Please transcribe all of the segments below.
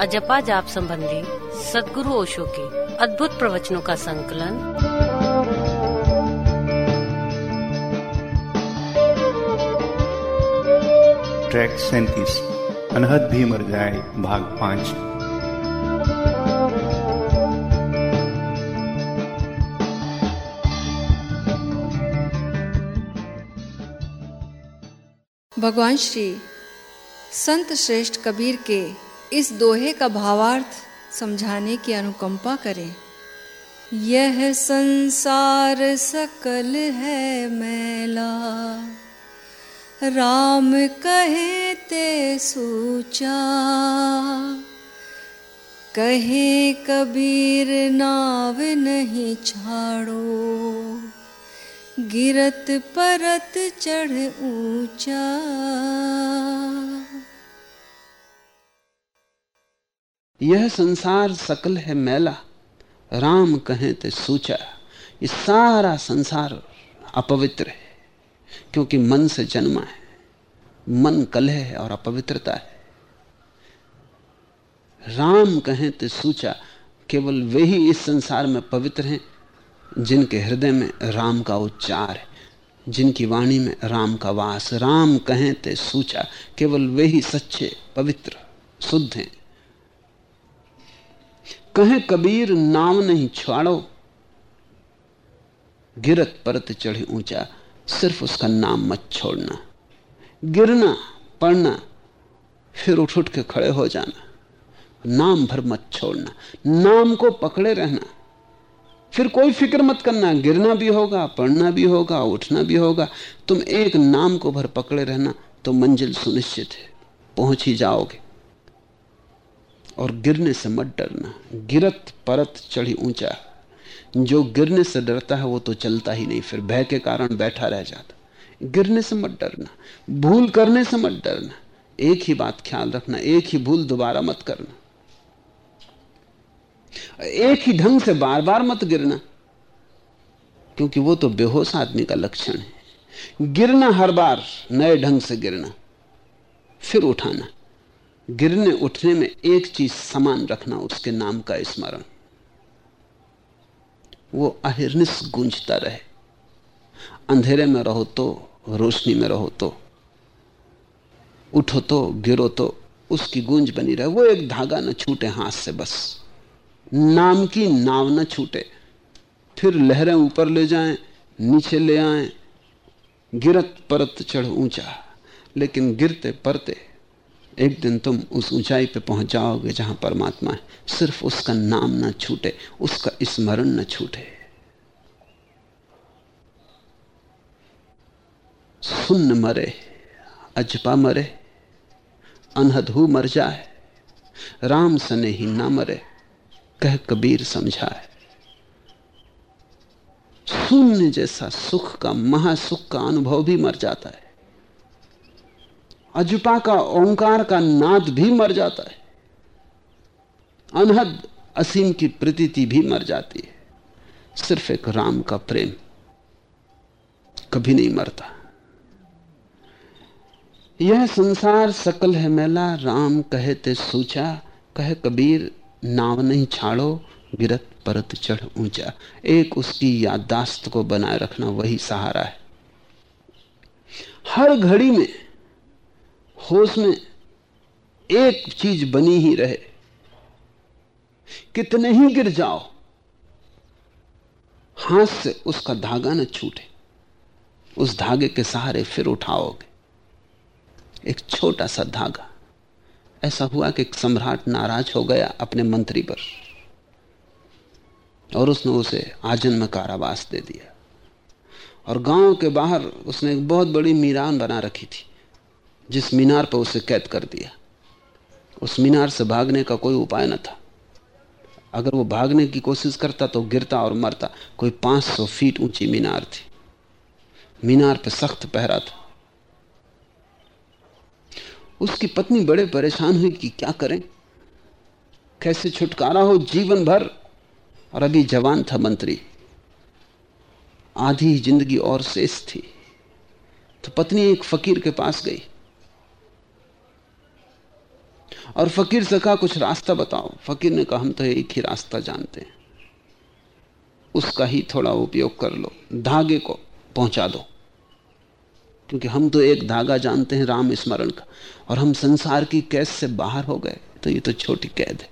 अजपा जाप संबंधी सदगुरु ओशो के अद्भुत प्रवचनों का संकलन। ट्रैक सैंतीस अनहद भी मर जाए भाग पाँच। भगवान श्री संत श्रेष्ठ कबीर के इस दोहे का भावार्थ समझाने की अनुकंपा करें। यह संसार सकल है मैला। राम कहे ते सूचा। कहे कबीर नाव नहीं छाड़ो। गिरत परत चढ़ ऊँचा। यह संसार सकल है मैला। राम कहें ते सूचा। ये सारा संसार अपवित्र है, क्योंकि मन से जन्मा है। मन कलह है और अपवित्रता है। राम कहें तो सूचा। केवल वे ही इस संसार में पवित्र हैं, जिनके हृदय में राम का उच्चार है, जिनकी वाणी में राम का वास। राम कहें ते सूचा। केवल वे ही सच्चे, पवित्र, शुद्ध हैं। कहें कबीर, नाम नहीं छुआड़ो गिरत परत चढ़े ऊँचा, सिर्फ़ उसका नाम मत छोड़ना। गिरना पढ़ना फिर उठ उठ के खड़े हो जाना। नाम भर मत छोड़ना, नाम को पकड़े रहना। फिर कोई फ़िक्र मत करना, गिरना भी होगा पढ़ना भी होगा, उठना भी होगा। तुम एक नाम को भर पकड़े रहना तो मंजिल सुनिश्चित है, पहुँच ही जाओगे। और गिरने से मत डरना। गिरत परत चढ़ी ऊँचा। जो गिरने से डरता है, वो तो चलता ही नहीं, फिर भय के कारण बैठा रह जाता। गिरने से मत डरना, भूल करने से मत डरना। एक ही बात ख्याल रखना, एक ही भूल दोबारा मत करना। एक ही ढंग से बार बार मत गिरना, क्योंकि वो तो बेहोश आदमी का लक्षण है। गिरना हर बार, नए ढंग से गिरना, फिर उठाना। गिरने उठने में एक चीज़ समान रखना उसके नाम का स्मरण। वो अहिर्निश गूंजता रहे। अंधेरे में रहो तो रोशनी में रहो तो उठो तो गिरो तो उसकी गूंज बनी रहे। वो एक धागा न छूटे, हाथ से बस। नाम की नाव न छूटे। फिर लहरें ऊपर ले जाएँ, नीचे ले आए। गिरत परत चढ़ ऊँचा। लेकिन गिरते परते एक दिन तुम उस ऊंचाई पे पहुँच जाओगे जहाँ परमात्मा है। सिर्फ़ उसका नाम ना छूटे, उसका स्मरण न छूटे। सुन्न मरे, अजपा मरे अनहदहू मर जाए, राम सने ही ना मरे, कह कबीर समझाए। शून्य जैसा सुख का, महासुख का अनुभव भी मर जाता है। अजुपा का ओंकार का नाद भी मर जाता है। अनहद, असीम की प्रतीति भी मर जाती है। सिर्फ़ एक राम का प्रेम कभी नहीं मरता। यह संसार सकल है मेला, राम कहे ते सूचा, कहे कबीर, नाव नहीं छाड़ो गिरत परत चढ़ ऊँचा। एक उसकी याददाश्त को बनाए रखना वही सहारा है। हर घड़ी में होश में एक चीज़ बनी ही रहे। कितने ही गिर जाओ, हाथ से उसका धागा न छूटे। उस धागे के सहारे फिर उठाओगे। एक छोटा सा धागा। ऐसा हुआ कि सम्राट नाराज़ हो गया अपने मंत्री पर और उसने उसे आजन्म कारावास दे दिया। और गाँव के बाहर उसने एक बहुत बड़ी मीरान बना रखी थी। जिस मीनार पर उसे कैद कर दिया, उस मीनार से भागने का कोई उपाय न था। अगर वो भागने की कोशिश करता तो गिरता और मरता। कोई 500 फीट ऊँची मीनार थी। मीनार पर सख्त पहरा था। उसकी पत्नी बड़े परेशान हुई कि क्या करें? कैसे छुटकारा हो जीवन भर? और अभी जवान था मंत्री। आधी ज़िंदगी और शेष थी। तो पत्नी एक फकीर के पास गई। और फकीर से कहा, कुछ रास्ता बताओ। फकीर ने कहा, हम तो एक ही रास्ता जानते हैं। उसका ही थोड़ा उपयोग कर लो। धागे को पहुँचा दो। क्योंकि हम तो एक धागा जानते हैं राम स्मरण का। और हम संसार की कैद से बाहर हो गए तो ये तो छोटी कैद है।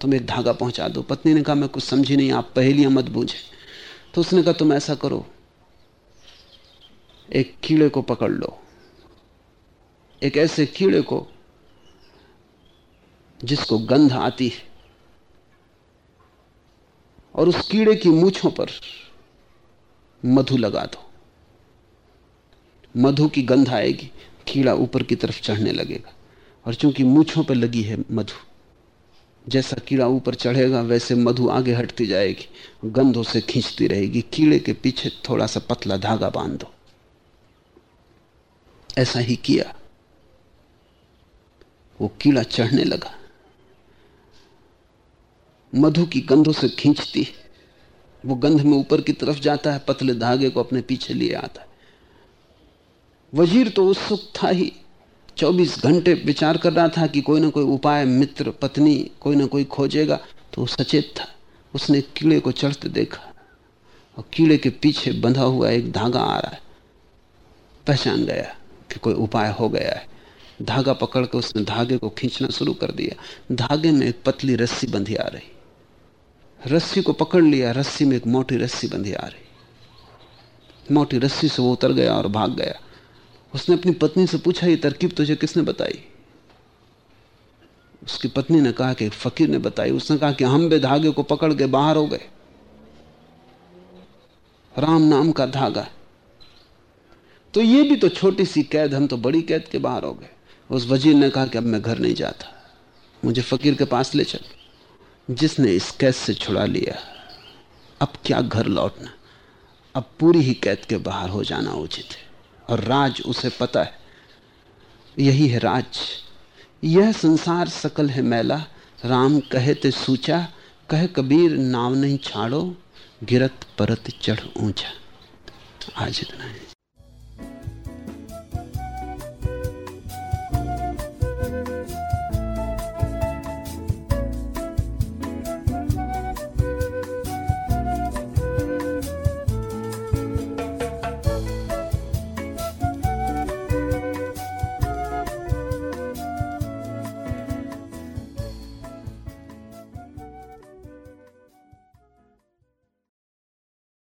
तुम एक धागा पहुँचा दो। पत्नी ने कहा, मैं कुछ समझी नहीं, आप पहलियाँ मत बूझे। तो उसने कहा, तुम ऐसा करो। एक कीड़े को पकड़ लो। एक ऐसे कीड़े को जिसको गंध आती है और उस कीड़े की मूछों पर मधु लगा दो। मधु की गंध आएगी, कीड़ा ऊपर की तरफ़ चढ़ने लगेगा और चूँकि मूछों पर लगी है मधु, जैसा कीड़ा ऊपर चढ़ेगा, वैसे मधु आगे हटती जाएगी, गंध उसे खींचती रहेगी। कीड़े के पीछे थोड़ा सा पतला धागा बाँध दो। ऐसा ही किया। वो कीड़ा चढ़ने लगा। मधु की गंधों से खींचती है। वो गंध में ऊपर की तरफ़ जाता है, पतले धागे को अपने पीछे लिए आता है। वज़ीर तो उत्सुक था ही। 24 घंटे विचार कर रहा था कि कोई ना कोई उपाय, मित्र, पत्नी कोई ना कोई खोजेगा तो वो सचेत था। उसने कीड़े को चढ़ते देखा और कीड़े के पीछे बंधा हुआ एक धागा आ रहा है। पहचान गया कि कोई उपाय हो गया है। धागा पकड़ के उसने धागे को खींचना शुरू कर दिया। धागे में एक पतली रस्सी बंधी आ रही। रस्सी को पकड़ लिया, रस्सी में एक मोटी रस्सी बंधी आ रही। मोटी रस्सी से वो उतर गया और भाग गया। उसने अपनी पत्नी से पूछा, ये तरकीब तुझे किसने बताई? उसकी पत्नी ने कहा कि फकीर ने बताई। उसने कहा कि हम बे धागे को पकड़ के बाहर हो गए। राम नाम का धागा। तो ये भी तो छोटी सी कैद, हम तो बड़ी कैद के बाहर हो गए। उस वज़ीर ने कहा कि अब मैं घर नहीं जाता। मुझे फकीर के पास ले चल। जिसने इस कैद से छुड़ा लिया। अब क्या घर लौटना? अब पूरी ही कैद के बाहर हो जाना उचित है। और राज उसे पता है। यही है राज। यह संसार सकल है मैला। राम कहे ते सूचा, कहे कबीर नाव नहीं छाड़ो, गिरत परत चढ़ ऊँचा। आज इतना है।